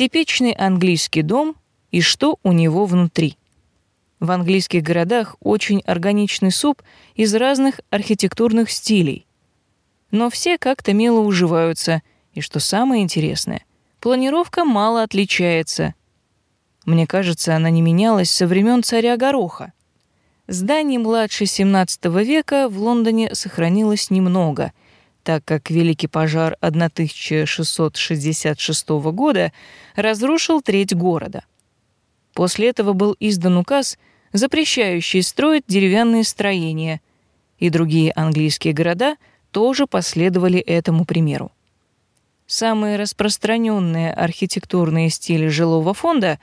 Типичный английский дом и что у него внутри. В английских городах очень органичный суп из разных архитектурных стилей. Но все как-то мило уживаются, и что самое интересное, планировка мало отличается. Мне кажется, она не менялась со времен царя Гороха. Зданий младше XVII века в Лондоне сохранилось немного, так как Великий пожар 1666 года разрушил треть города. После этого был издан указ, запрещающий строить деревянные строения, и другие английские города тоже последовали этому примеру. Самые распространенные архитектурные стили жилого фонда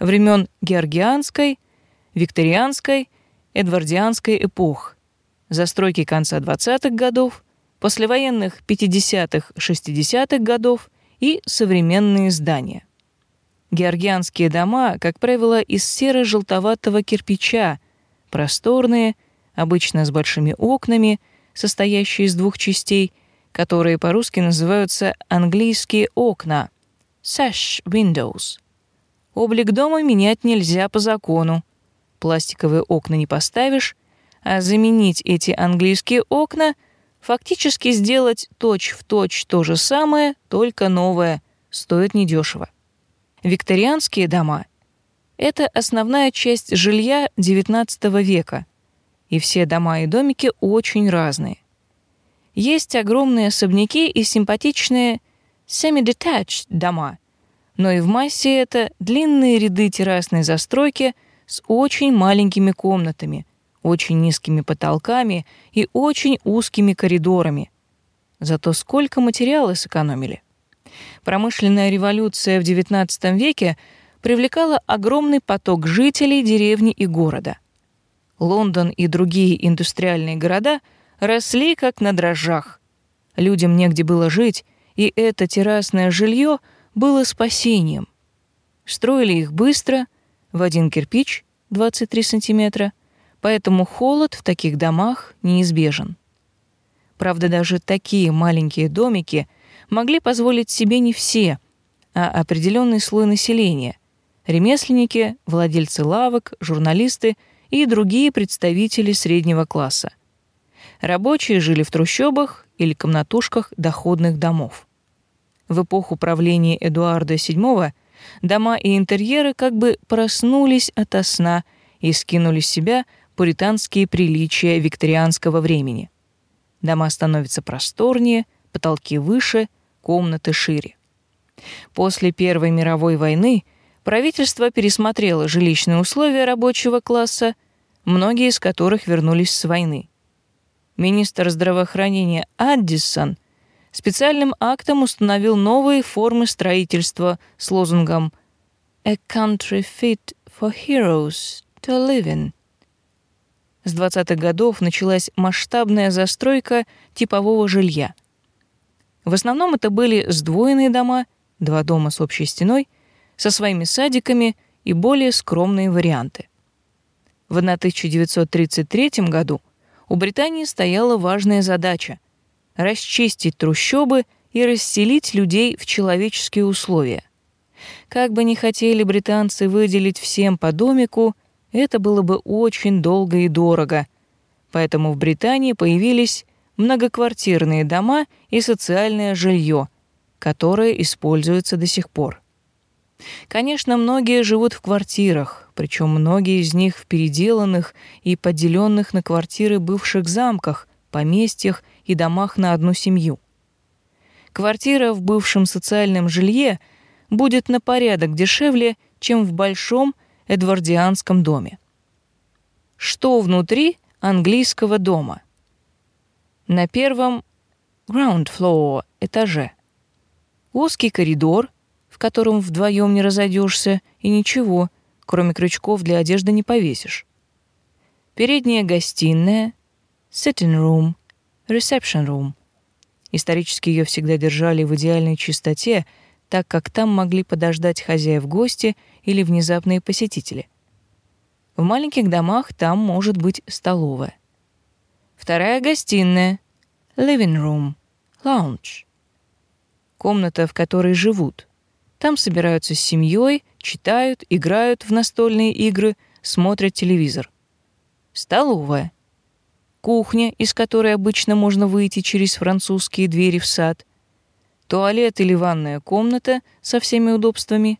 времен Георгианской, Викторианской, Эдвардианской эпох, застройки конца 20-х годов, послевоенных 50-х, 60-х годов и современные здания. Георгианские дома, как правило, из серо-желтоватого кирпича, просторные, обычно с большими окнами, состоящие из двух частей, которые по-русски называются английские окна sash windows. Облик дома менять нельзя по закону. Пластиковые окна не поставишь, а заменить эти английские окна фактически сделать точь-в-точь точь то же самое, только новое, стоит недешево. Викторианские дома — это основная часть жилья XIX века, и все дома и домики очень разные. Есть огромные особняки и симпатичные semi-detached дома, но и в массе это длинные ряды террасной застройки с очень маленькими комнатами, очень низкими потолками и очень узкими коридорами. Зато сколько материала сэкономили. Промышленная революция в XIX веке привлекала огромный поток жителей деревни и города. Лондон и другие индустриальные города – росли как на дрожжах. Людям негде было жить, и это террасное жилье было спасением. Строили их быстро, в один кирпич 23 сантиметра, поэтому холод в таких домах неизбежен. Правда, даже такие маленькие домики могли позволить себе не все, а определенный слой населения — ремесленники, владельцы лавок, журналисты и другие представители среднего класса — Рабочие жили в трущобах или комнатушках доходных домов. В эпоху правления Эдуарда VII дома и интерьеры как бы проснулись ото сна и скинули с себя пуританские приличия викторианского времени. Дома становятся просторнее, потолки выше, комнаты шире. После Первой мировой войны правительство пересмотрело жилищные условия рабочего класса, многие из которых вернулись с войны министр здравоохранения Аддисон специальным актом установил новые формы строительства с лозунгом «A country fit for heroes to live in». С 20-х годов началась масштабная застройка типового жилья. В основном это были сдвоенные дома, два дома с общей стеной, со своими садиками и более скромные варианты. В 1933 году – у Британии стояла важная задача — расчистить трущобы и расселить людей в человеческие условия. Как бы ни хотели британцы выделить всем по домику, это было бы очень долго и дорого. Поэтому в Британии появились многоквартирные дома и социальное жилье, которое используется до сих пор. Конечно, многие живут в квартирах, причем многие из них в переделанных и поделенных на квартиры бывших замках, поместьях и домах на одну семью. Квартира в бывшем социальном жилье будет на порядок дешевле, чем в большом эдвардианском доме. Что внутри английского дома? На первом ground floor этаже. Узкий коридор — в котором вдвоем не разойдешься, и ничего, кроме крючков для одежды не повесишь. Передняя гостиная, sitting room, reception room. Исторически ее всегда держали в идеальной чистоте, так как там могли подождать хозяев гости или внезапные посетители. В маленьких домах там может быть столовая. Вторая гостиная, living room, lounge. Комната, в которой живут — Там собираются с семьей, читают, играют в настольные игры, смотрят телевизор. Столовая. Кухня, из которой обычно можно выйти через французские двери в сад. Туалет или ванная комната со всеми удобствами.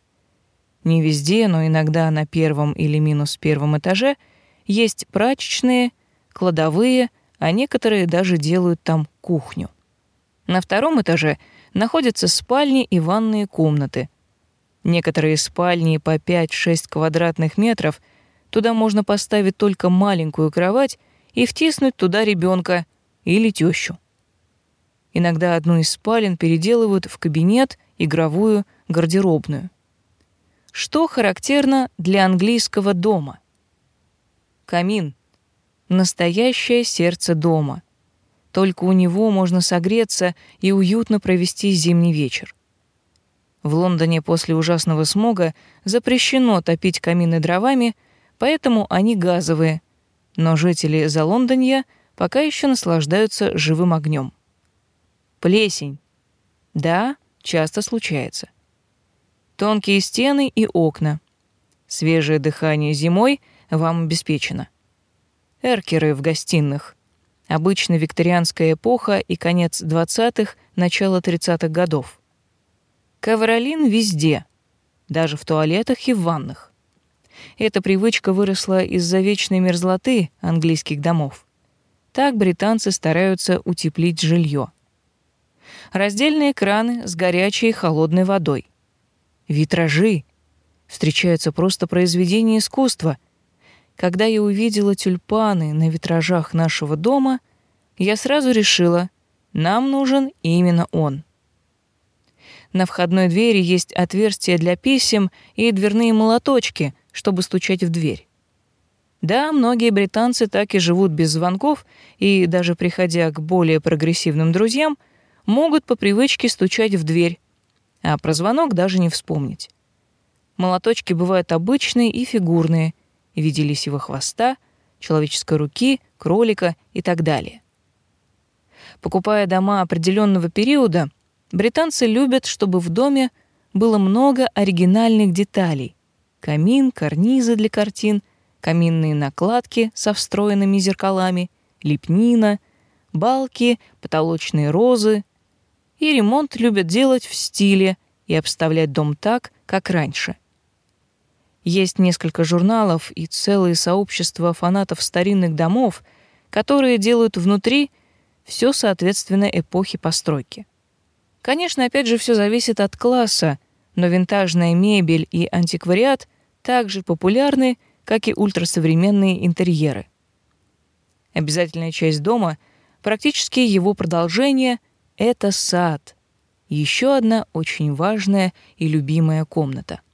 Не везде, но иногда на первом или минус первом этаже есть прачечные, кладовые, а некоторые даже делают там кухню. На втором этаже находятся спальни и ванные комнаты. Некоторые спальни по 5-6 квадратных метров, туда можно поставить только маленькую кровать и втиснуть туда ребенка или тещу. Иногда одну из спален переделывают в кабинет, игровую, гардеробную. Что характерно для английского дома? Камин — настоящее сердце дома — только у него можно согреться и уютно провести зимний вечер. В Лондоне после ужасного смога запрещено топить камины дровами, поэтому они газовые, но жители Залондонья пока еще наслаждаются живым огнем. Плесень. Да, часто случается. Тонкие стены и окна. Свежее дыхание зимой вам обеспечено. Эркеры в гостиных — обычно викторианская эпоха и конец 20-х, начало 30-х годов. Ковролин везде, даже в туалетах и в ваннах. Эта привычка выросла из-за вечной мерзлоты английских домов. Так британцы стараются утеплить жилье. Раздельные краны с горячей и холодной водой. Витражи. Встречаются просто произведения искусства — когда я увидела тюльпаны на витражах нашего дома, я сразу решила, нам нужен именно он. На входной двери есть отверстие для писем и дверные молоточки, чтобы стучать в дверь. Да, многие британцы так и живут без звонков и, даже приходя к более прогрессивным друзьям, могут по привычке стучать в дверь, а про звонок даже не вспомнить. Молоточки бывают обычные и фигурные, в виде лисьего хвоста, человеческой руки, кролика и так далее. Покупая дома определенного периода, британцы любят, чтобы в доме было много оригинальных деталей. Камин, карнизы для картин, каминные накладки со встроенными зеркалами, лепнина, балки, потолочные розы. И ремонт любят делать в стиле и обставлять дом так, как раньше. Есть несколько журналов и целые сообщества фанатов старинных домов, которые делают внутри все соответственно эпохе постройки. Конечно, опять же, все зависит от класса, но винтажная мебель и антиквариат также популярны, как и ультрасовременные интерьеры. Обязательная часть дома, практически его продолжение — это сад. Еще одна очень важная и любимая комната —